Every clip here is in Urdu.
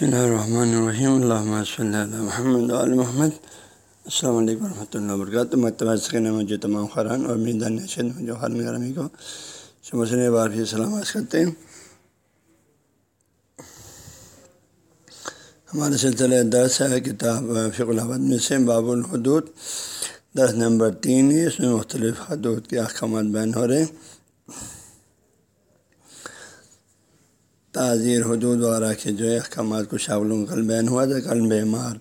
بسم اللہ الرحمن الرحیم اللہ صلی اللہ محمد علیہ محمد السلام علیکم ورحمۃ اللہ وبرکاتہ مکتبہ سکن مجھے تمام خران اور میدان نشد جو خرم گرامی کو سمسن بارفی سلامت کرتے ہیں ہمارے سلسلے درس ہے کتاب فق الحمد میں سے باب الحدود درس نمبر تین ہے اس میں مختلف حدود کے احکامات بیان ہو رہے ہیں تعزیر حدود وغیرہ کے جو ہے احکامات کو شاولوں کل بیان ہوا تھا، کل بیمار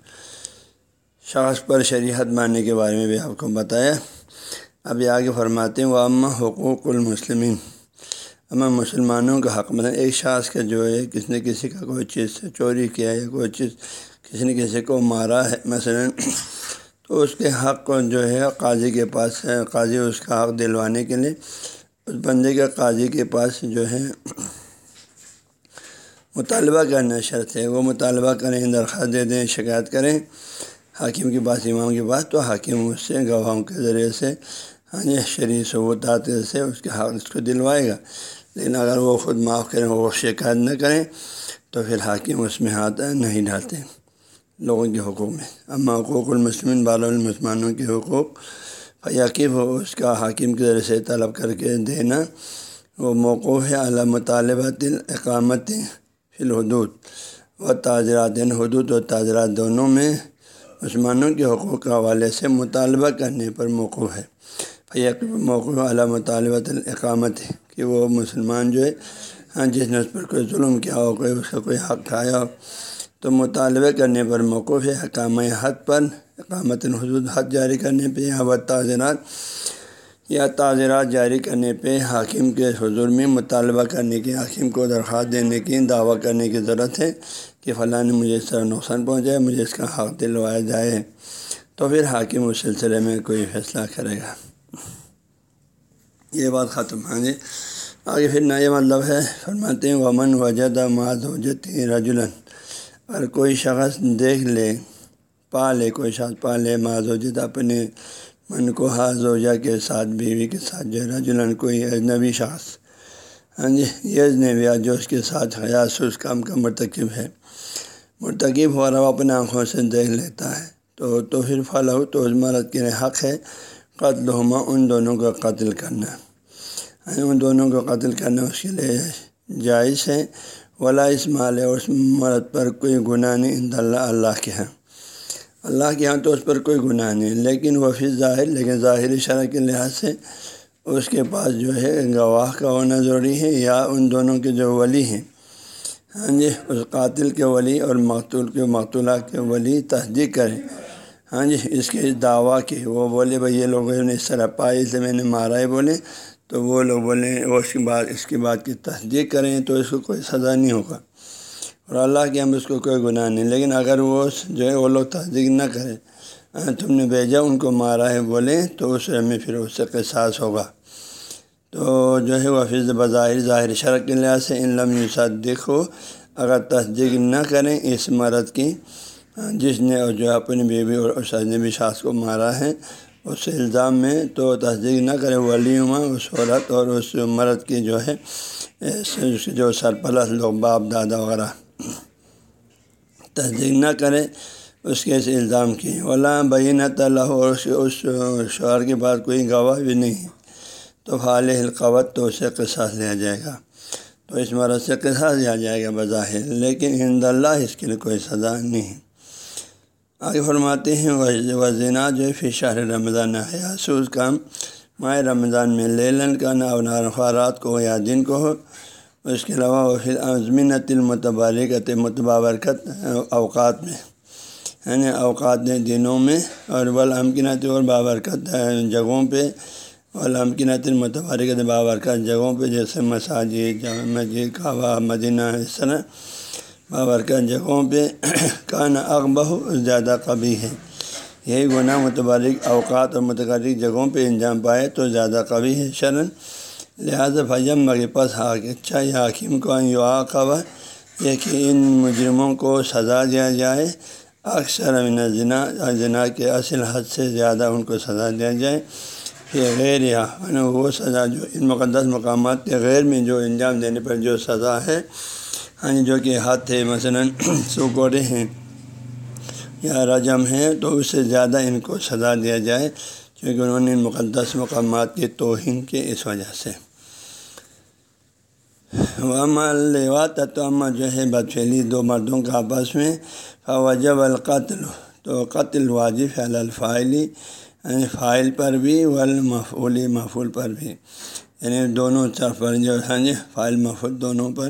شخص پر شریحت ماننے کے بارے میں بھی آپ کو بتایا۔ ابھی آگے فرماتے ہیں وہ اماں حقوق المسلمین اما مسلمانوں کا حق مطلب ایک شخص کا جو ہے کسی نے کسی کا کوئی چیز سے چوری کیا ہے کوئی چیز کسی نے کسی کو مارا ہے، مثلا تو اس کے حق کو جو ہے، قاضی کے پاس قاضی اس کا حق دلوانے کے لیے، اس بندے کا قاضی کے پاس جو ہے مطالبہ کرنا شرط ہے۔ وہ مطالبہ کریں، درخواست دے دیں، شکایت کریں۔ حاکم کے پاس امام کے پاس تو حاکم اس سے، گواہوں کے ذریعے سے ہاں جی شریع ثبوتات سے اس کے حق اس کو دلوائے گا۔ لیکن اگر وہ خود معاف کریں، وہ شکایت نہ کریں، تو پھر حاکم اس میں ہاتھ نہیں ڈالتے لوگوں کے حقوق میں۔ اما حقوق المسلم بال المسلمانوں کے حقوق۔ یقیب ہو اس کا حاکم کے ذریعے سے طلب کر کے دینا، وہ موقوف ہے۔ اعلیٰ مطالبات، اقامت الحدود و تاجرات یعنی حدود و تاجرات دونوں میں مسلمانوں کے حقوق کے حوالے سے مطالبہ کرنے پر موقع ہے۔ موقع اعلیٰ مطالبۃ الاقامت ہے کہ وہ مسلمان جو ہے ہاں جس نے اس پر کوئی ظلم کیا ہو، کوئی اس کا کوئی حق کھایا ہو، تو مطالبہ کرنے پر موقف ہے۔ حکام حد پر، اقامت الحدود حد جاری کرنے پہ یا وہ تعزیرات یا تعزیرات جاری کرنے پہ حاکم کے حضور میں مطالبہ کرنے کی، حاکم کو درخواست دینے کی، دعویٰ کرنے کی ضرورت ہے کہ فلاں نے مجھے اس طرح نقصان پہنچائے مجھے اس کا حق دلوایا جائے۔ تو پھر حاکم اس سلسلے میں کوئی فیصلہ کرے گا۔ یہ بات ختم ہاں جی۔ آگے پھر نیا مطلب ہے، فرماتے ہیں، ومن وجد معذ وجتی رجولن اگر کوئی شخص دیکھ لے، پا لے، کوئی شخص پا لے معذ وجد اپنے من کو ہاں، حاضوجہ کے ساتھ، بیوی کے ساتھ جو رجولن کوئی اجنبی شخص ہاں جی یہ اجنبی جو اس کے ساتھ حیاس اس کام کا مرتکب ہے۔ مرتکب ہو رہا اپنے آنکھوں سے دیکھ لیتا ہے۔ تو تو پھر فلاح تو اس مرد کے حق ہے قتل ہما ان دونوں کا قتل کرنا۔ ہاں جی، ان دونوں کو قتل کرنا اس کے لیے جائز ہے۔ ولا اس مال اس مرد پر کوئی گناہ نہیں اللہ اللہ کے ہاں اللہ کے ہاں تو اس پر کوئی گناہ نہیں، لیکن وہ پھر ظاہر لیکن ظاہری شرح کے لحاظ سے اس کے پاس جو ہے گواہ کا ہونا ضروری ہے یا ان دونوں کے جو ولی ہیں۔ ہاں جی اس قاتل کے ولی اور مقتول کے، مقتولہ کے ولی تصدیق کریں۔ ہاں جی اس کے دعویٰ کی وہ بولے بھائی یہ لوگوں نے اس طرح پائی سے میں نے مارا ہے بولے، تو وہ لوگ بولیں وہ اس کی بات اس کی بات کی تصدیق کریں تو اس کو کوئی سزا نہیں ہوگا۔ اور اللہ کے ہم اس کو کوئی گناہ نہیں، لیکن اگر وہ جو ہے وہ لوگ تصدیق نہ کریں تم نے بھیجا، ان کو مارا ہے بولیں تو اس میں پھر اس سے قصاص ہوگا۔ تو جو ہے وہ حفظ بظاہر، ظاہر شرک کے لحاظ سے ان لم صدق ہو اگر تصدیق نہ کریں اس مرد کی جس نے جو اپنی بیوی اور اس اجنبی شاخ کو مارا ہے، اس الزام میں تو تصدیق نہ کرے ولیما اس عورت اور اس مرد کی جو ہے جو سرپرست لوگ، باپ، دادا وغیرہ۔ تصدیق نہ کرے اس کے اس الزام کی ولا بین طلّہ اور اس شوہر کے بعد کوئی گواہ بھی نہیں۔ تو فال القوت تو اسے قصاص لیا جائے گا۔ تو اس مرض سے قصاص لیا جائے گا بظاہر، لیکن ہند اللہ اس کے لیے کوئی سزا نہیں۔ آگے فرماتے ہیں وہ زنا جو ہے شہر رمضان حیاسوس کام، ماہ رمضان میں لیلن کا نہ نارخوارات کو یا دن کو ہو۔ اس کے علاوہ وہ پھر عظمینت المتبارکت متبابرکت اوقات میں یعنی اوقات دنوں میں، اور بلامکنت اور بابرکت جگہوں پہ والامکنت المتبارکت بابرکت جگہوں پہ، جیسے مساجد، جامع مسجد، کعبہ، مدینہ، اس طرح بابرکت جگہوں پہ کان اقبہ زیادہ قبی ہے۔ یہی گناہ متبارک اوقات اور متقرک جگہوں پہ انجام پائے تو زیادہ قبی ہے، شرن لہٰذا فجم مغ پس اچھا یا حاکم کو یو یہ کہ ان مجرموں کو سزا دیا جائے۔ اکثر امن ذنا ذنا کے اصل حد سے زیادہ ان کو سزا دیا جائے۔ پھر غیر یا وہ سزا جو ان مقدس مقامات کے غیر میں جو انجام دینے پر جو سزا ہے ہاں جو کہ ہاتھ ہے، مثلاً سوکوڑے ہیں یا رجم ہیں، تو اس سے زیادہ ان کو سزا دیا جائے کیونکہ انہوں نے مقدس مقامات کی توہین کے اس وجہ سے۔ لیوات تو اما جو ہے بدفیلی دو مردوں کا آپس میں فوجب القتل، تو قتل واجب ہے الفائلی یعنی فائل پر بھی، والمفعول مفول پر بھی۔ یعنی دونوں طرف پر جو ہے یعنی جی فائل مفول دونوں پر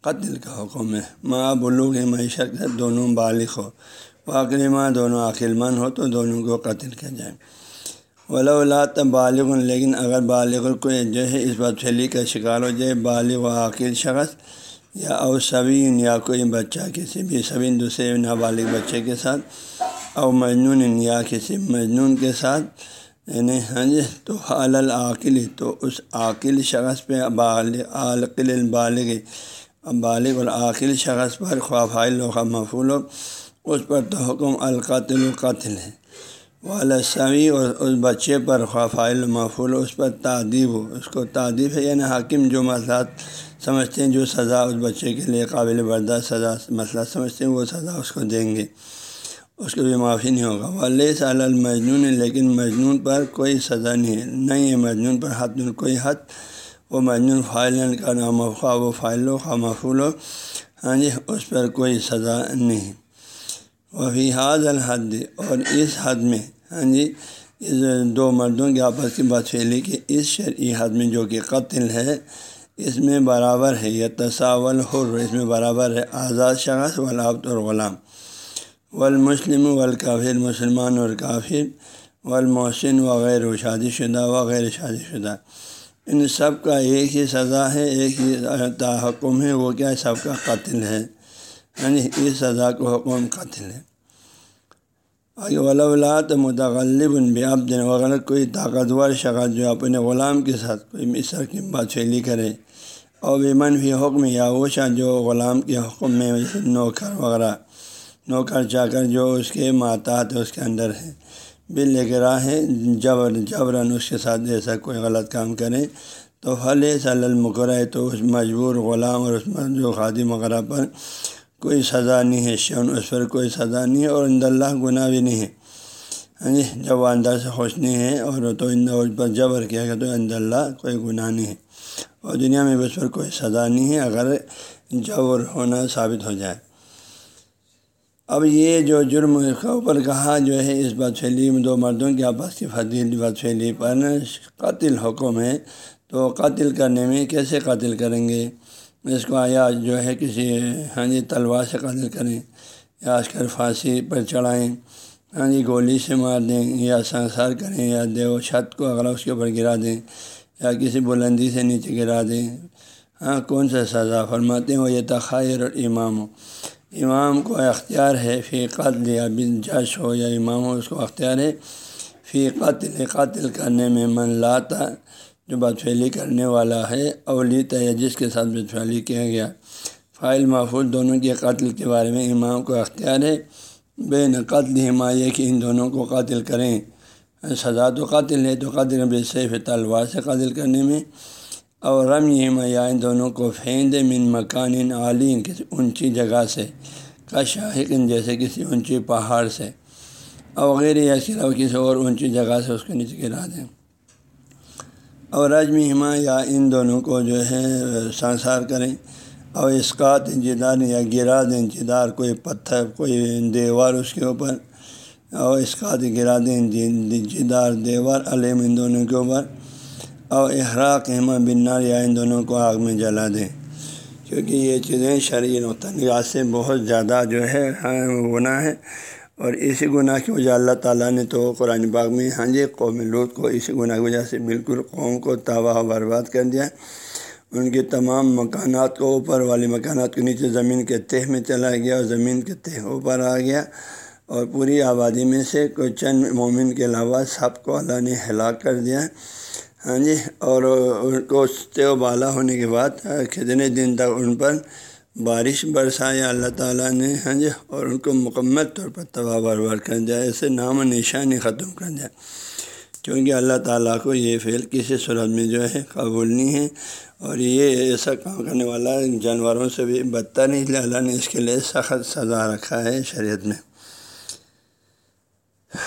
قتل کا حکم ہے۔ ماں بلوغ معیشت دونوں بالغ ہو۔ واقعی ماں دونوں عقل مند ہو، تو دونوں کو قتل کیا جائے۔ ولا تب بالغ لیکن اگر بالغ کو جو ہے اس بات پھیلی کا شکار ہو جائے، بالغ و عقیل شخص یا او سبین یا کوئی بچہ کسی بھی سبین، دوسرے نابالغ بچے کے ساتھ او مجنون، یا کسی مجنون کے ساتھ یعنی ہاں جی تو العقل تو اس عاقل شخص پہ بالغ عالقل البالغ، بالغ العقل شخص پر خوافائل و مفول ہو، اس پر تو حکم القتل القتل ہے۔ والصوی اور اس بچے پر خوافائل محفول اس پر تعدیب ہو اس کو تعدیب ہے یعنی حاکم جو مسئلات سمجھتے ہیں، جو سزا اس بچے کے لیے قابل برداشت سزا مسئلہ سمجھتے ہیں، وہ سزا اس کو دیں گے۔ اس کو بھی معافی نہیں ہوگا۔ والِ صلی المجنون ہے لیکن مجنون پر کوئی سزا نہیں ہے۔ نہیں ہے مجنون پر حد، کوئی حد۔ وہ مجنون فائل کا نام خواہ، وہ فائل ہو خواہ محفول ہو۔ ہاں جی اس پر کوئی سزا نہیں۔ وہی حاض الحد، اور اس حد میں ہاں جی اس دو مردوں کے آپس کی بات پھیلی کہ اس شرعی حد میں جو کہ قتل ہے، اس میں برابر ہے یا تصاول حر، اس میں برابر ہے آزاد شخص ولابط اور غلام۔ والمسلم والکافر، مسلمان اور کافر، والمحسن وغیرہ شادی شدہ وغیر شادی شدہ۔ ان سب کا ایک ہی سزا ہے، ایک ہی تحکم ہے، وہ کیا سب کا قتل ہے۔ یعنی اس سزا کو حکم قتل ہے۔ آگے ولاولات متغلب دن وغیرہ کوئی طاقتور شخص جو اپنے غلام کے ساتھ کوئی مصر کی بات فیلی کرے اور بیمن بھی حکم یا وہ شاہ جو غلام کے حکم میں نوکر وغیرہ، نوکر چا کر جو اس کے ماتحت اس کے اندر ہے۔ بل لے کے راہ ہے جبر، جبراً اس کے ساتھ ایسا کوئی غلط کام کرے تو حل صلی المقرۂ تو اس مجبور غلام اور اس جو خادم وغیرہ پر کوئی سزا نہیں ہے شون اس پر کوئی سزا نہیں ہے اور اند اللہ گناہ بھی نہیں ہے۔ ہاں جی جب وہ اندر سے خوش نہیں ہے اور تو اس پر جبر کیا گیا تو اند اللہ کوئی گناہ نہیں ہے۔ اور دنیا میں بھی اس پر کوئی سزا نہیں ہے اگر جبر ہونا ثابت ہو جائے۔ اب یہ جو جرم کے اوپر کہا جو ہے، اس بات پھیلی دو مردوں کے آپس کی فضیل بات پھیلی پر قتل حکم ہے۔ تو قتل کرنے میں کیسے قتل کریں گے؟ اس کو آیا جو ہے کسی ہاں جی تلوار سے قتل کریں یا آج کل پھانسی پر چڑھائیں ہاں جی گولی سے مار دیں یا سنسار کریں یا دیو چھت کو اگر اس کے اوپر گرا دیں یا کسی بلندی سے نیچے گرا دیں۔ ہاں کون سا سزا؟ فرماتے ہیں وہ یہ تخیر اور امام ہو امام کو اختیار ہے فی قتل یا بن جش ہو یا امام ہو، اس کو اختیار ہے فی قتل قتل کرنے میں من لاتا جو بدفعلی کرنے والا ہے اولی یا جس کے ساتھ بدفعلی کیا گیا۔ فائل محفوظ دونوں کے قتل کے بارے میں امام کو اختیار ہے۔ بے نقتل حمایہ کہ ان دونوں کو قاتل کریں۔ سزا تو قاتل ہے، تو قاتل بے سیف تلوار سے قاتل کرنے میں۔ اور رم یہ حمایہ ان دونوں کو پھینک دے من مکان عالین کسی اونچی جگہ سے، کا شاہقن جیسے کسی اونچی پہاڑ سے۔ اور وغیرہ یا علاوہ کسی اور اونچی جگہ سے اس کے نیچے گرا دیں۔ اور رجم ہما یا ان دونوں کو جو ہے، سنسار کریں۔ اور اسکات جدار یا گرا دیں جدار کوئی پتھر، کوئی دیوار اس کے اوپر۔ اور اسکات گرا دیں جدار دیوار علیم ان دونوں کے اوپر۔ اور احراق ہما بنار یا ان دونوں کو آگ میں جلا دیں۔ کیونکہ یہ چیزیں شرعی نقطہ نگاہ سے بہت زیادہ جو ہے ہاں، گناہ ہے اور اسی گناہ کی وجہ اللہ تعالیٰ نے تو قرآن باغ میں ہاں جی قوم لوت کو اسی گناہ کی وجہ سے بالکل قوم کو تباہ و برباد کر دیا۔ ان کے تمام مکانات کو اوپر والے مکانات کے نیچے زمین کے تہ میں چلا گیا اور زمین کے تہ اوپر آ گیا۔ اور پوری آبادی میں سے کوئی چند مومن کے علاوہ سب کو اللہ نے ہلاک کر دیا۔ ہاں جی اور ان کو و بالا ہونے کے بعد کتنے دن تک ان پر بارش برسایا، اللہ تعالیٰ نے ہاں جی اور ان کو مکمل طور پر تباہ برباد کر دیا ایسے نام و نشانی ختم کر دیا۔ کیونکہ اللہ تعالیٰ کو یہ فعل کسی صورت میں جو ہے قبول نہیں ہے اور یہ ایسا کام کرنے والا جانوروں سے بھی بدتر نہیں اللہ نے اس کے لیے سخت سزا رکھا ہے شریعت میں۔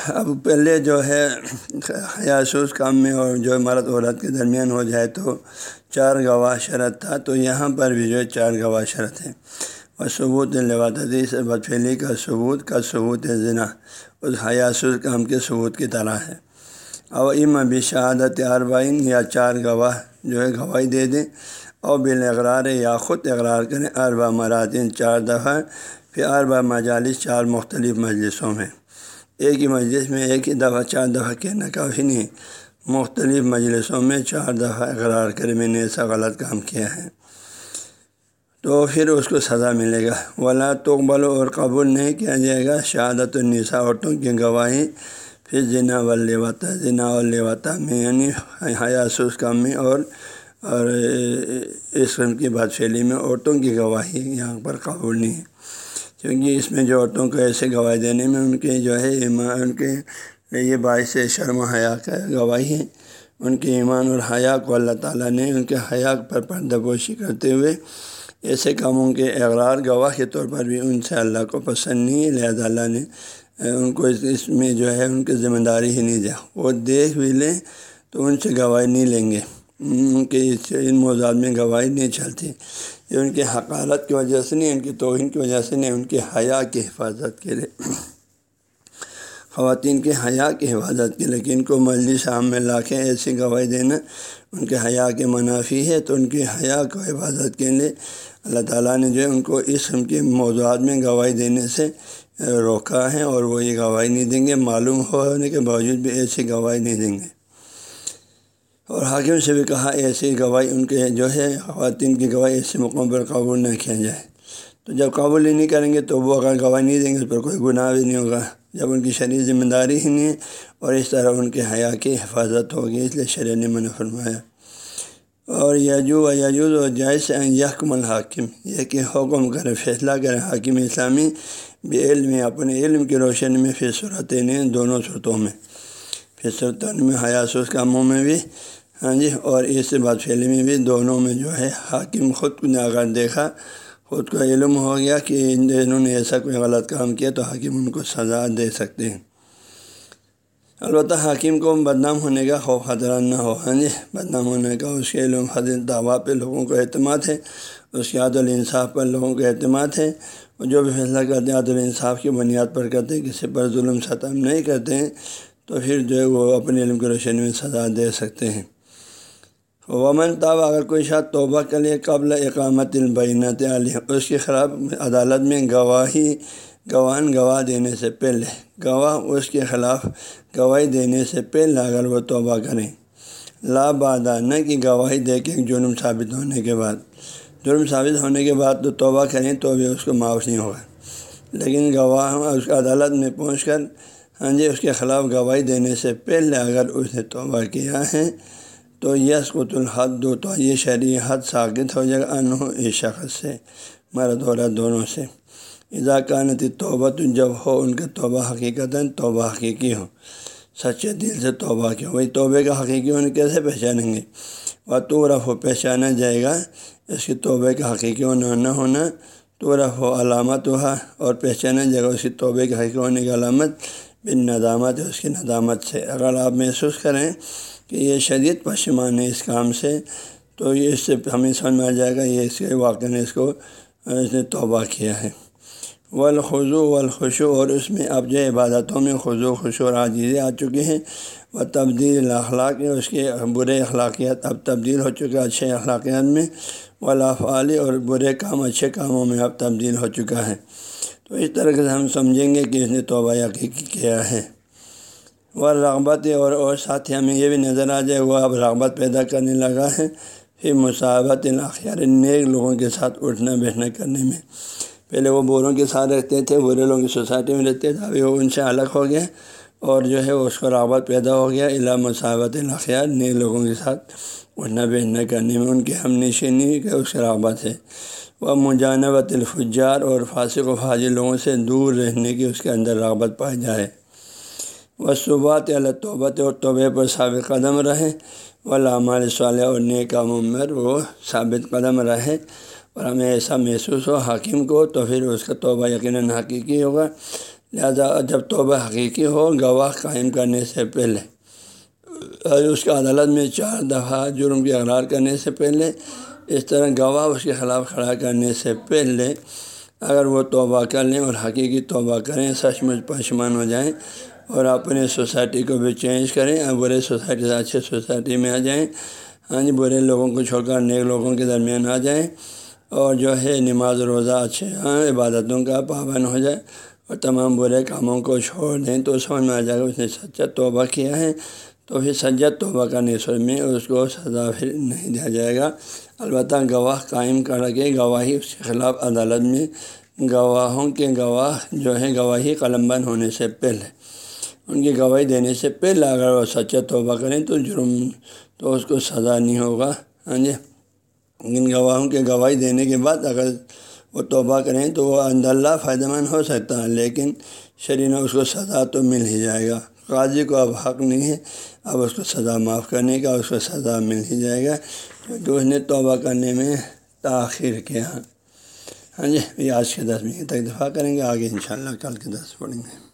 اب پہلے جو ہے حیاسوس کام میں اور جو مرد عورت کے درمیان ہو جائے تو چار گواہ شرط تھا، تو یہاں پر بھی جو ہے چار گواہ شرط ہے اور ثبوت لبادی سے بدفیلی کا ثبوت کا ثبوت ذنا اس حیاسوس کام کے ثبوت کی طرح ہے۔ اور ام ابھی شہادت اربعین یا چار گواہ جو ہے گواہی دے دیں۔ اور بال اقرار یا خود اقرار کریں۔ اربا مراتن چار دفعہ۔ پھر اربا مجالس، چار مختلف مجلسوں میں۔ ایک ہی مجلس میں ایک ہی دفعہ، چار دفعہ کہنا کافی نہیں مختلف مجلسوں میں چار دفعہ اقرار کر میں نے ایسا غلط کام کیا ہے۔ تو پھر اس کو سزا ملے گا۔ ولا تقبل اور قبول نہیں کیا جائے گا۔ شہادت النساء عورتوں کی گواہی۔ پھر ذنا وطا ذنا وطا میں یعنی حیاسوس کام میں اور اور اس قسم کی بات پھیلی میں عورتوں کی گواہی یہاں پر قبول نہیں ہے۔ کیونکہ اس میں جو عورتوں کو ایسے گواہی دینے میں ان کے جو ہے ایمان ان کے یہ باعث شرم و حیا کا گواہی ہے ان کے ایمان اور حیا کو اللہ تعالیٰ نے ان کے حیا پر پردہ پوشی کرتے ہوئے ایسے کاموں کے اقرار، گواہ کے طور پر بھی ان سے اللہ کو پسند نہیں لہٰذا اللہ نے ان کو اس میں جو ہے، ان کی ذمہ داری ہی نہیں دیا وہ دیکھ بھی لیں تو ان سے گواہی نہیں لیں گے۔ ان کے ان موضوعات میں گواہی نہیں چلتی۔ یہ ان کی حقالت کی وجہ سے نہیں، ان کی توہین کی وجہ سے نہیں، ان کے حیا کی حفاظت کے لیے۔ خواتین کے حیا کی حفاظت کے لیکن ان کو مجلس عام میں لا کے ایسی گواہی دینا ان کے حیا کے منافی ہے تو ان کی حیا کو حفاظت کے لیے اللہ تعالیٰ نے جو ہے ان کو اس قسم کے موضوعات میں گواہی دینے سے روکا ہے اور وہ یہ گواہی نہیں دیں گے، معلوم ہونے کے باوجود بھی ایسی گواہی نہیں دیں گے۔ اور حاکم سے بھی کہا، ایسی گواہی ان کے جو ہے خواتین کی گواہی ایسے موقعوں پر قبول نہ کیا جائے۔ تو جب قبول ہی نہیں کریں گے تو وہ اگر گواہی نہیں دیں گے اس پر کوئی گناہ بھی نہیں ہوگا۔ جب ان کی شرعی ذمہ داری ہی نہیں اور اس طرح ان کے حیا کی حفاظت ہوگی، اس لیے شرع نے منع فرمایا۔ اور یجو و یجوز و جائز یحکم الحاکم، یہ کہ حکم کرے، فیصلہ کرے۔ حاکم اسلامی بے علم، اپنے علم کی روشنی میں فیصلات دونوں صورتوں میں۔ پھر فیصلوں میں حیاسوس کاموں میں بھی ہاں جی اور اس بات پھیلے میں بھی دونوں میں جو ہے، حاکم خود نے اگر دیکھا۔ خود کو علم ہو گیا کہ انہوں نے ایسا کوئی غلط کام کیا تو حاکم ان کو سزا دے سکتے ہیں۔ البتہ حاکم کو بدنام ہونے کا خوف خطرہ نہ ہو۔ ہاں جی بدنام ہونے کا اس کے علم حضرت دعویٰ پہ لوگوں کو اعتماد ہے، اس کے عدل انصاف پر لوگوں کو اعتماد ہے۔ اور جو بھی فیصلہ کرتے ہیں، عدل انصاف کی بنیاد پر کرتے ہیں، کسی پر ظلم ستم نہیں کرتے ہیں، تو پھر جو ہے وہ اپنے علم کی روشنی میں سزا دے سکتے ہیں۔ ومن تاب، اگر کوئی شاید توبہ کے لیے قبل اقامت البینت علیہ، اس کے خلاف عدالت میں گواہی گواہن گواہ دینے سے پہلے، گواہ اس کے خلاف گواہی دینے سے پہلے اگر وہ توبہ کریں لا بادہ نہ کہ گواہی دے کے جرم ثابت ہونے کے بعد۔ جرم ثابت ہونے کے بعد تو توبہ کریں تو بھی اس کو معاف نہیں ہوگا۔ لیکن گواہ اس عدالت میں پہنچ کر ہاں جی اس کے خلاف گواہی دینے سے پہلے اگر اس نے توبہ کیا ہے تو یس قط الحد دو تو یہ شرعی حد ثابت ہو جائے گا، انہوں اس شخص سے، مرد عورت دونوں سے۔ اضاکانتی توبہ تو جب ہو ان کا توبہ حقیقت توبہ حقیقی ہو۔ سچے دل سے توبہ کی ہو وہی توبے کا حقیقی ہونے کیسے پہچانیں گے؟ وہ تو رف ہو پہچانا جائے گا، اس کی توبے کا حقیقی ہونا نہ ہونا۔ تو رف ہو علامت ہوا اور پہچانا جائے گا، اس کی توبے کے حقیقی ہونے کی علامت۔ بن ندامت ہے اس کی ندامت سے۔ اگر آپ محسوس کریں کہ یہ شدید پشمان ہے اس کام سے، تو یہ اس سے ہمیں سمجھ میں آ جائے گا، یہ اس کے واقع نے اس کو اس نے توبہ کیا ہے۔ والخضو والخشو اور اس میں اب جو عبادتوں میں خضو خوشو اور عاجزی آ چکے ہیں۔ وہ تبدیل اخلاق اس کے برے اخلاقیات اب تبدیل ہو چکا اچھے اخلاقیات میں۔ ولافعلی اور برے کام، اچھے کاموں میں اب تبدیل ہو چکا ہے۔ تو اس طرح سے ہم سمجھیں گے کہ اس نے توبہ یقینی کیا ہے۔ وہ رغبت اور اور ساتھ ہی ہمیں یہ بھی نظر آ جائے، وہ اب رغبت پیدا کرنے لگا ہے۔ پھر مساوت الاخیار، نیک لوگوں کے ساتھ اٹھنا بیٹھنا کرنے میں۔ پہلے وہ بوروں کے ساتھ رہتے تھے، برے لوگوں کی سوسائٹی میں رہتے تھے ابھی وہ ان سے الگ ہو گیا اور جو ہے اس کو رغبت پیدا ہو گیا۔ الا مساوت الاخیار، نیک لوگوں کے ساتھ اٹھنا بیٹھنا کرنے میں۔ ان کی ہم نشینی کا اس رغبت ہے۔ وہ مجانبت الفجار اور فاسق و فاضل لوگوں سے دور رہنے کی اس کے اندر رغبت پائی جائے۔ و صبحات اللہ توبت اور توبے پر ثابت قدم رہے۔ ومال صالح اور نیک عمر وہ ثابت قدم رہے۔ اور ہمیں ایسا محسوس ہو حکیم کو تو پھر اس کا توبہ یقیناً حقیقی ہوگا۔ لہذا جب توبہ حقیقی ہو، گواہ قائم کرنے سے پہلے اس کا عدالت میں چار دفعہ جرم کی اقرار کرنے سے پہلے، اس طرح گواہ اس کے خلاف کھڑا کرنے سے پہلے، اگر وہ توبہ کر لیں اور حقیقی توبہ کریں، سچ مچ پشمان ہو جائیں اور اپنے سوسائٹی کو بھی چینج کریں اور برے سوسائٹی سے اچھے سوسائٹی میں آ جائیں۔ ہاں جی برے لوگوں کو چھوڑ کر نیک لوگوں کے درمیان آ جائیں اور جو ہے نماز روزہ اچھے ہاں عبادتوں کا پابند ہو جائے اور تمام برے کاموں کو چھوڑ دیں۔ تو سمجھ میں آ جائے گا اس نے سچا توبہ کیا ہے۔ تو پھر سجت توبہ کا نصر میں اس کو سزا پھر نہیں دیا جائے گا۔ البتہ گواہ قائم کر کے گواہی اس کے خلاف عدالت میں، گواہوں کے گواہ جو ہے گواہی قلم بند ہونے سے پہلے۔ ان کی گواہی دینے سے پہلے اگر وہ سچا توبہ کریں تو جرم تو اس کو سزا نہیں ہوگا۔ ہاں جی۔ ان گواہوں کے گواہی دینے کے بعد اگر وہ توبہ کریں تو وہ اند اللہ فائدہ مند ہو سکتا ہے، لیکن شرین اس کو سزا تو مل ہی جائے گا۔ قاضی کو اب حق نہیں ہے، اب اس کو سزا معاف کرنے کا اس کو سزا مل ہی جائے گا۔ کیونکہ اس نے توبہ کرنے میں تاخیر کیا۔ ہاں جی آج کے دس منٹ تک دفاع کریں گے، آگے انشاءاللہ کل کے دس پڑھیں گے۔